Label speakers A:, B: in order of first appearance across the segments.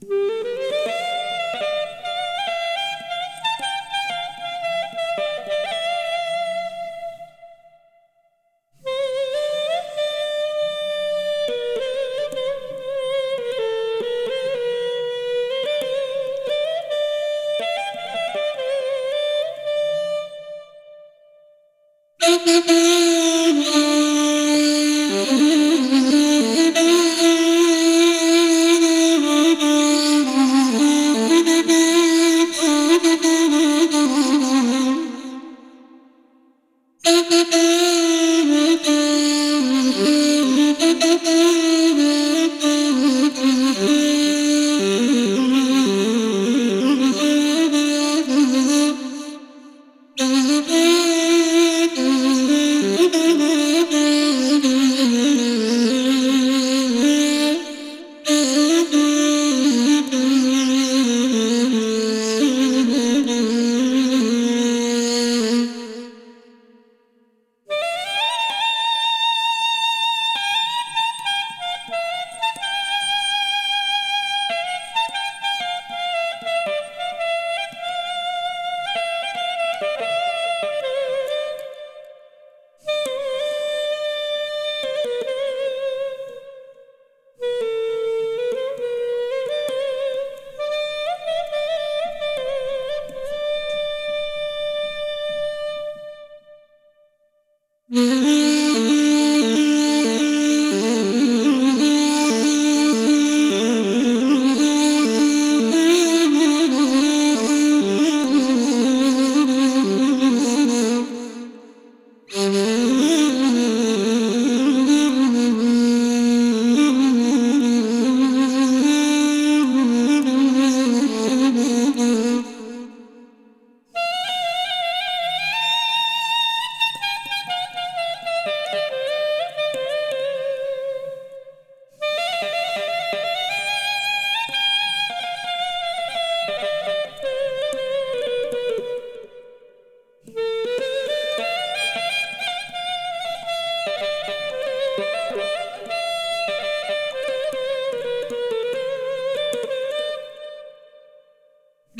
A: Bye.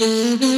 A: Mm-hmm.